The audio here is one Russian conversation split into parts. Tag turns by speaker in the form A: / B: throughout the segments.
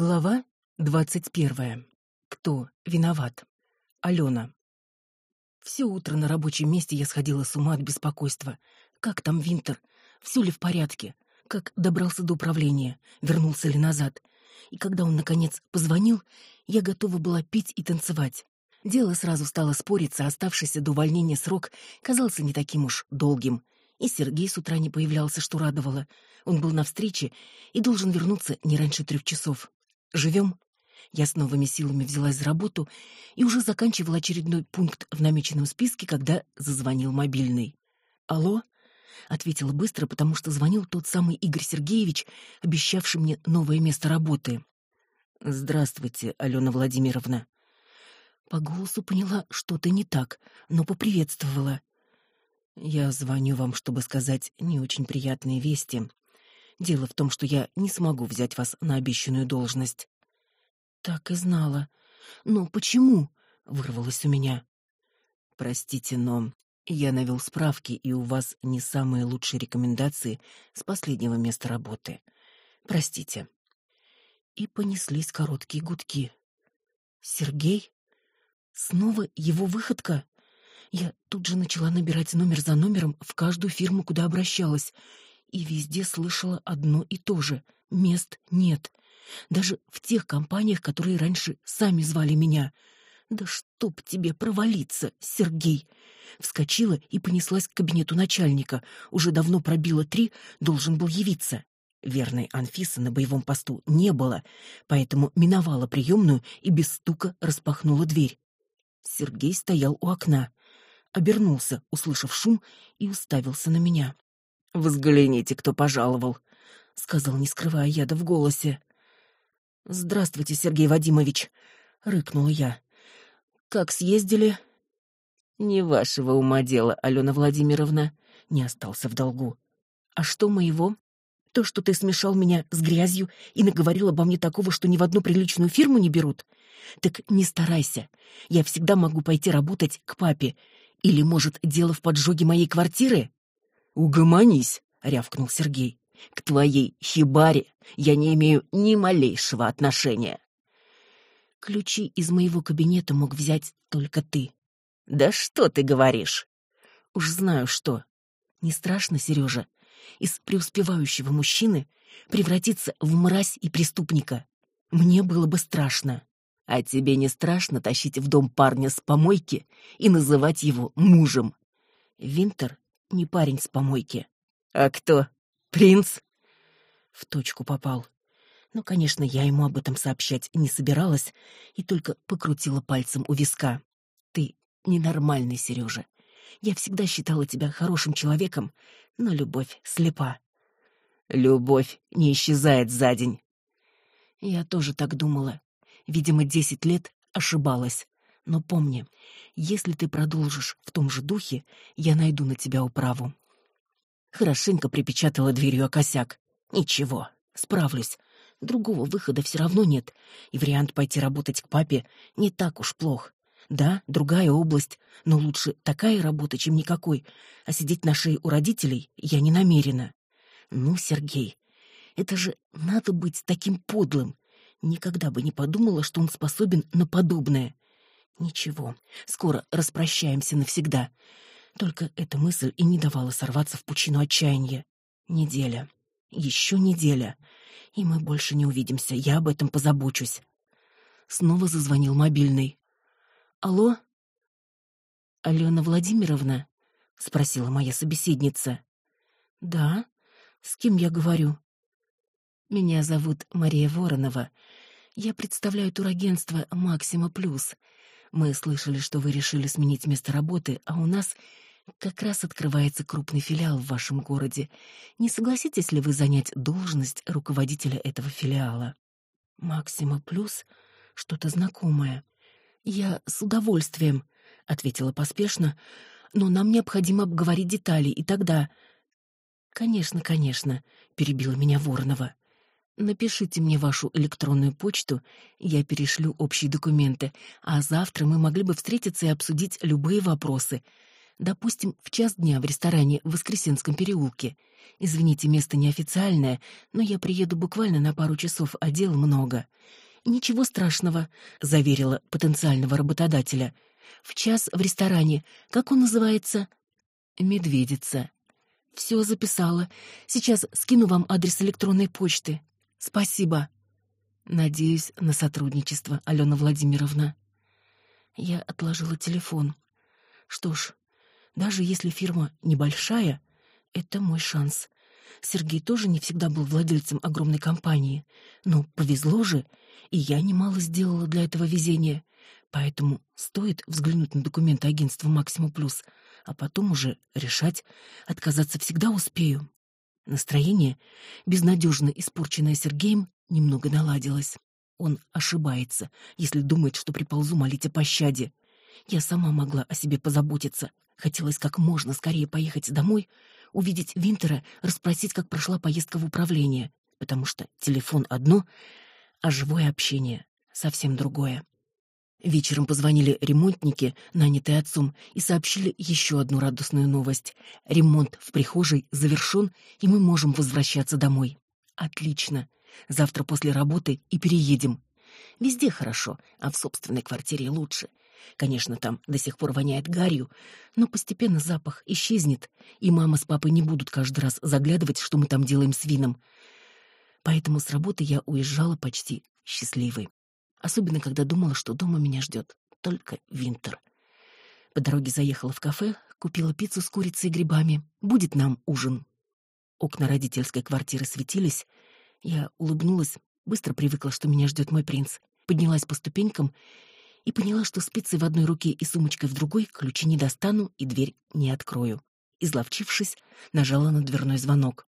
A: Глава двадцать первая. Кто виноват? Алена. Все утро на рабочем месте я сходила с ума от беспокойства. Как там Винтер? Все ли в порядке? Как добрался до управления? Вернулся ли назад? И когда он, наконец, позвонил, я готова была пить и танцевать. Дело сразу стало спориться, оставшийся до увольнения срок казался не таким уж долгим. И Сергей с утра не появлялся, что радовало. Он был на встрече и должен вернуться не раньше трех часов. Живем?» Я с новыми силами взялась за работу и уже заканчивала очередной пункт в намеченном списке, когда зазвонил мобильный. «Алло?» — ответила быстро, потому что звонил тот самый Игорь Сергеевич, обещавший мне новое место работы. «Здравствуйте, Алена Владимировна». По голосу поняла, что-то не так, но поприветствовала. «Я звоню вам, чтобы сказать не очень приятные вести. Дело в том, что я не смогу взять вас на обещанную должность. Так и знала. Но почему? вырвалось у меня. Простите, но я навел справки, и у вас не самые лучшие рекомендации с последнего места работы. Простите. И понеслись короткие гудки. Сергей? Снова его выходка? Я тут же начала набирать номер за номером в каждую фирму, куда обращалась, и везде слышала одно и то же: мест нет. Даже в тех компаниях, которые раньше сами звали меня. Да чтоб тебе провалиться, Сергей. Вскочила и понеслась к кабинету начальника. Уже давно пробило три, должен был явиться. Верной Анфисы на боевом посту не было, поэтому миновала приемную и без стука распахнула дверь. Сергей стоял у окна, обернулся, услышав шум, и уставился на меня. Взгляните, кто пожаловал, сказал, не скрывая яда в голосе. Здравствуйте, Сергей Вадимович, рыкнула я. Как съездили? Не вашего ума дело, Алена Владимировна, не остался в долгу. А что моего? То, что ты смешал меня с грязью и наговорил обо мне такого, что ни в одну приличную фирму не берут. Так не старайся. Я всегда могу пойти работать к папе. Или, может, дело в поджоге моей квартиры? «Угомонись!» — рявкнул Сергей. «К твоей хибаре я не имею ни малейшего отношения». «Ключи из моего кабинета мог взять только ты». «Да что ты говоришь?» «Уж знаю что. Не страшно, Сережа, из преуспевающего мужчины превратиться в мразь и преступника. Мне было бы страшно. А тебе не страшно тащить в дом парня с помойки и называть его мужем? Винтер не парень с помойки. А кто? Принц? В точку попал. Ну, конечно, я ему об этом сообщать не собиралась и только покрутила пальцем у виска. Ты ненормальный, Сережа. Я всегда считала тебя хорошим человеком, но любовь слепа. Любовь не исчезает за день. Я тоже так думала. Видимо, десять лет ошибалась. Но помни, если ты продолжишь в том же духе, я найду на тебя управу. Хорошенько припечатала дверью о косяк. Ничего, справлюсь. Другого выхода все равно нет, и вариант пойти работать к папе не так уж плох. Да, другая область, но лучше такая работа, чем никакой. А сидеть на шее у родителей я не намерена. Ну, Сергей, это же надо быть таким подлым. Никогда бы не подумала, что он способен на подобное. Ничего, скоро распрощаемся навсегда. Только эта мысль и не давала сорваться в пучину отчаяния. Неделя. еще неделя. И мы больше не увидимся. Я об этом позабочусь. Снова зазвонил мобильный. Алло? Алена Владимировна? спросила моя собеседница. Да. С кем я говорю? Меня зовут Мария Воронова. Я представляю турагентство Максима Плюс. Мы слышали, что вы решили сменить место работы, а у нас как раз открывается крупный филиал в вашем городе. Не согласитесь ли вы занять должность руководителя этого филиала? Максима плюс что-то знакомое. Я с удовольствием, ответила поспешно, но нам необходимо обговорить детали, и тогда Конечно, конечно, перебила меня Воронова. Напишите мне вашу электронную почту, я перешлю общие документы, а завтра мы могли бы встретиться и обсудить любые вопросы. Допустим, в час дня в ресторане в Воскресенском переулке. Извините, место неофициальное, но я приеду буквально на пару часов, а дел много. Ничего страшного, заверила потенциального работодателя. В час в ресторане. Как он называется? Медведица. Все записала. Сейчас скину вам адрес электронной почты. Спасибо. Надеюсь на сотрудничество, Алена Владимировна. Я отложила телефон. Что ж, даже если фирма небольшая, это мой шанс. Сергей тоже не всегда был владельцем огромной компании, но повезло же, и я немало сделала для этого везения. Поэтому стоит взглянуть на документы агентства Максимум Плюс, а потом уже решать, отказаться всегда успею. Настроение, безнадежно испорченное Сергеем, немного наладилось. Он ошибается, если думает, что приползу молить о пощаде. Я сама могла о себе позаботиться. Хотелось как можно скорее поехать домой, увидеть Винтера, расспросить, как прошла поездка в управление, потому что телефон одно, а живое общение совсем другое. Вечером позвонили ремонтники, нанятые отцом, и сообщили еще одну радостную новость. Ремонт в прихожей завершен, и мы можем возвращаться домой. Отлично. Завтра после работы и переедем. Везде хорошо, а в собственной квартире лучше. Конечно, там до сих пор воняет гарью, но постепенно запах исчезнет, и мама с папой не будут каждый раз заглядывать, что мы там делаем с вином. Поэтому с работы я уезжала почти счастливой. Особенно, когда думала, что дома меня ждет только Винтер. По дороге заехала в кафе, купила пиццу с курицей и грибами. Будет нам ужин. Окна родительской квартиры светились, я улыбнулась, быстро привыкла, что меня ждет мой принц. Поднялась по ступенькам и поняла, что спицей в одной руке и сумочкой в другой ключи не достану и дверь не открою. Изловчившись, нажала на дверной звонок.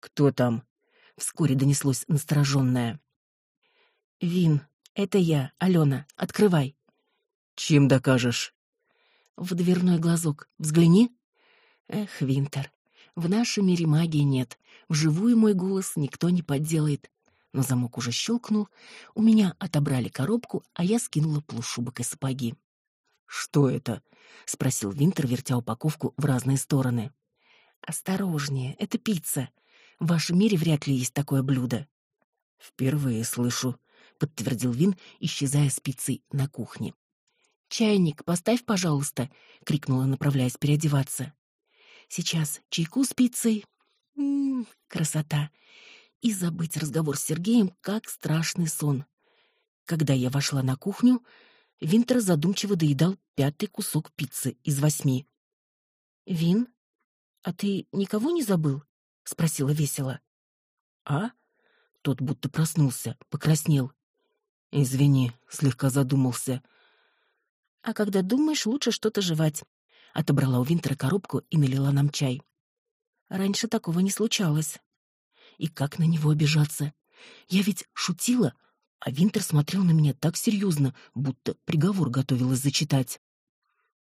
A: «Кто там?» — вскоре донеслось настороженное. «Вин, это я, Алена. Открывай». «Чем докажешь?» «В дверной глазок. Взгляни». «Эх, Винтер, в нашем мире магии нет. Вживую мой голос никто не подделает. Но замок уже щелкнул, у меня отобрали коробку, а я скинула полушубок и сапоги. «Что это?» — спросил Винтер, вертя упаковку в разные стороны. «Осторожнее, это пицца. В вашем мире вряд ли есть такое блюдо». «Впервые слышу», — подтвердил Вин, исчезая с пиццей на кухне. «Чайник поставь, пожалуйста», — крикнула, направляясь переодеваться. Сейчас чайку с пиццей. М -м, красота. И забыть разговор с Сергеем, как страшный сон. Когда я вошла на кухню, Винтер задумчиво доедал пятый кусок пиццы из восьми. «Вин, а ты никого не забыл?» — спросила весело. «А?» Тот будто проснулся, покраснел. «Извини, слегка задумался». «А когда думаешь, лучше что-то жевать отобрала у Винтера коробку и налила нам чай. Раньше такого не случалось. И как на него обижаться? Я ведь шутила, а Винтер смотрел на меня так серьезно, будто приговор готовилась зачитать.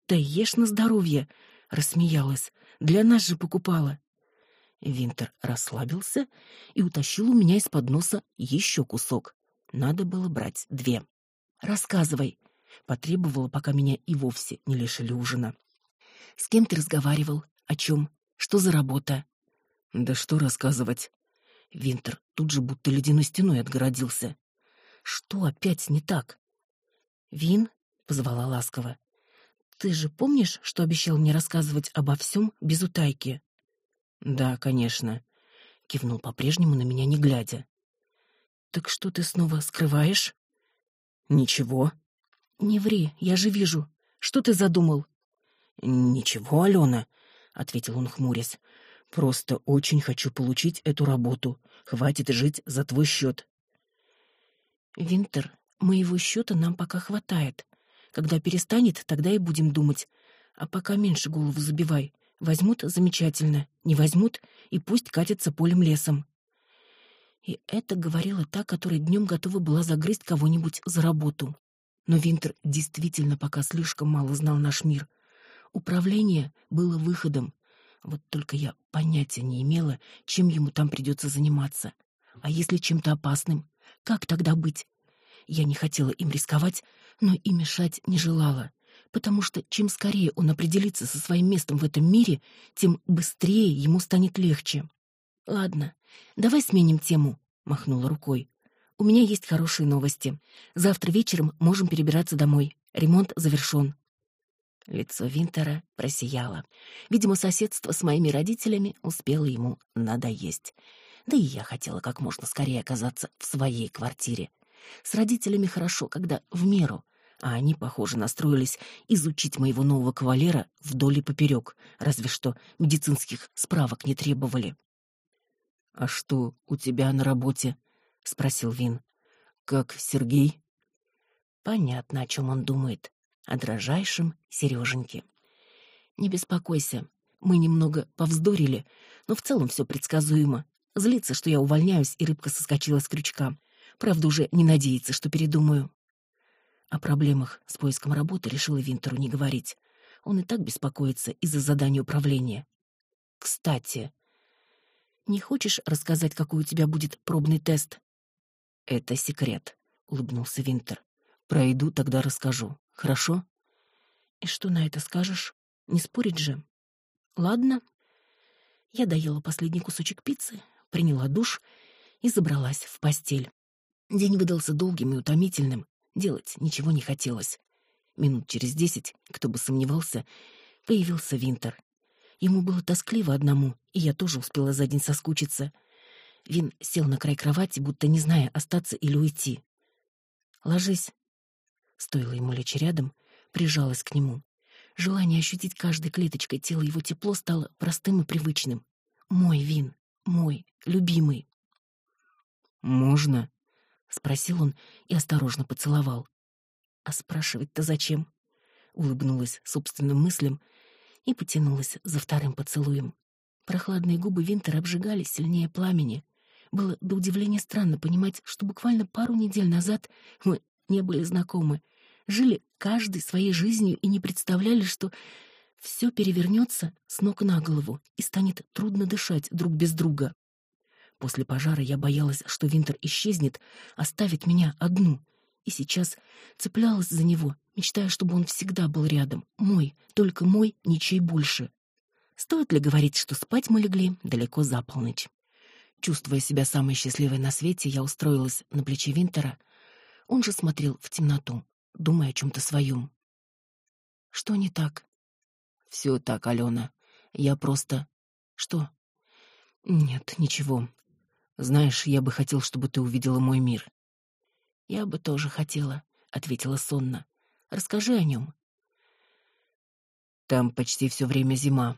A: «Да ешь на здоровье!» — рассмеялась. «Для нас же покупала!» Винтер расслабился и утащил у меня из-под носа еще кусок. Надо было брать две. «Рассказывай!» — потребовала, пока меня и вовсе не лишили ужина. С кем ты разговаривал? О чем? Что за работа? Да что рассказывать? Винтер тут же будто ледяной стеной отгородился. Что опять не так? Вин позвала ласково. Ты же помнишь, что обещал мне рассказывать обо всем без утайки? Да, конечно, кивнул по-прежнему на меня не глядя. Так что ты снова скрываешь? Ничего. Не ври, я же вижу. Что ты задумал? Ничего, Алена, ответил он хмурясь. Просто очень хочу получить эту работу. Хватит жить за твой счет. Винтер, моего счета нам пока хватает. Когда перестанет, тогда и будем думать. А пока меньше голову забивай. Возьмут замечательно, не возьмут и пусть катятся полем лесом. И это говорила та, которая днем готова была загрызть кого-нибудь за работу. Но Винтер действительно пока слишком мало знал наш мир. Управление было выходом. Вот только я понятия не имела, чем ему там придется заниматься. А если чем-то опасным, как тогда быть? Я не хотела им рисковать, но и мешать не желала. потому что чем скорее он определится со своим местом в этом мире, тем быстрее ему станет легче. Ладно, давай сменим тему, махнула рукой. У меня есть хорошие новости. Завтра вечером можем перебираться домой. Ремонт завершён. Лицо Винтера просияло. Видимо, соседство с моими родителями успело ему надоесть. Да и я хотела как можно скорее оказаться в своей квартире. С родителями хорошо, когда в меру, а они, похоже, настроились изучить моего нового кавалера вдоль и поперек, разве что медицинских справок не требовали. «А что у тебя на работе?» — спросил Вин. «Как Сергей?» Понятно, о чем он думает. О дрожайшем Сереженьке. «Не беспокойся, мы немного повздорили, но в целом все предсказуемо. Злится, что я увольняюсь, и рыбка соскочила с крючка. Правда, уже не надеется, что передумаю. О проблемах с поиском работы решила Винтеру не говорить. Он и так беспокоится из-за задания управления. Кстати, не хочешь рассказать, какой у тебя будет пробный тест? Это секрет, улыбнулся Винтер. Пройду, тогда расскажу. Хорошо? И что на это скажешь? Не спорить же. Ладно. Я доела последний кусочек пиццы, приняла душ и забралась в постель. День выдался долгим и утомительным. Делать ничего не хотелось. Минут через десять, кто бы сомневался, появился Винтер. Ему было тоскливо одному, и я тоже успела за день соскучиться. Вин сел на край кровати, будто не зная, остаться или уйти. «Ложись». Стоило ему лечь рядом, прижалась к нему. Желание ощутить каждой клеточкой тела его тепло стало простым и привычным. Мой Вин, мой, любимый. «Можно?» спросил он и осторожно поцеловал. А спрашивать-то зачем? Улыбнулась собственным мыслям и потянулась за вторым поцелуем. Прохладные губы Винтера обжигали сильнее пламени. Было до удивления странно понимать, что буквально пару недель назад мы не были знакомы, жили каждой своей жизнью и не представляли, что все перевернется с ног на голову и станет трудно дышать друг без друга. После пожара я боялась, что Винтер исчезнет, оставит меня одну. И сейчас цеплялась за него, мечтая, чтобы он всегда был рядом. Мой, только мой, ничей больше. Стоит ли говорить, что спать мы легли далеко за полночь? Чувствуя себя самой счастливой на свете, я устроилась на плече Винтера. Он же смотрел в темноту, думая о чем-то своем. Что не так? Все так, Алена. Я просто... Что? Нет, ничего. Знаешь, я бы хотел, чтобы ты увидела мой мир. Я бы тоже хотела, ответила сонно. Расскажи о нем. Там почти все время зима,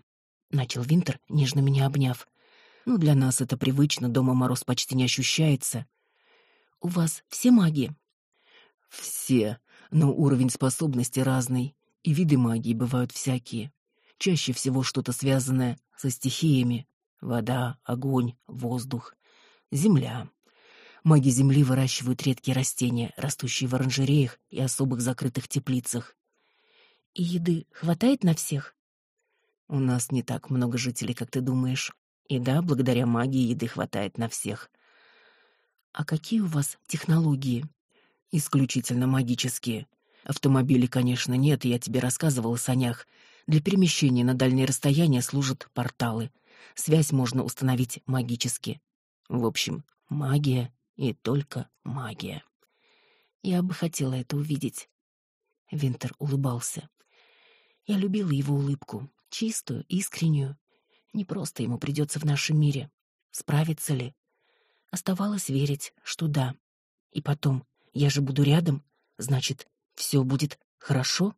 A: начал Винтер, нежно меня обняв. Ну, для нас это привычно, дома мороз почти не ощущается. У вас все маги? Все, но уровень способности разный, и виды магии бывают всякие. Чаще всего что-то связанное со стихиями: вода, огонь, воздух земля. Маги земли выращивают редкие растения, растущие в оранжереях и особых закрытых теплицах. И еды хватает на всех? У нас не так много жителей, как ты думаешь. И да, благодаря магии еды хватает на всех. А какие у вас технологии? Исключительно магические. Автомобилей, конечно, нет, я тебе рассказывал о санях. Для перемещения на дальние расстояния служат порталы. Связь можно установить магически. В общем, магия и только магия. Я бы хотела это увидеть. Винтер улыбался. Я любила его улыбку, чистую, искреннюю. Не просто ему придется в нашем мире. Справится ли? Оставалось верить, что да. И потом, я же буду рядом, значит, все будет хорошо.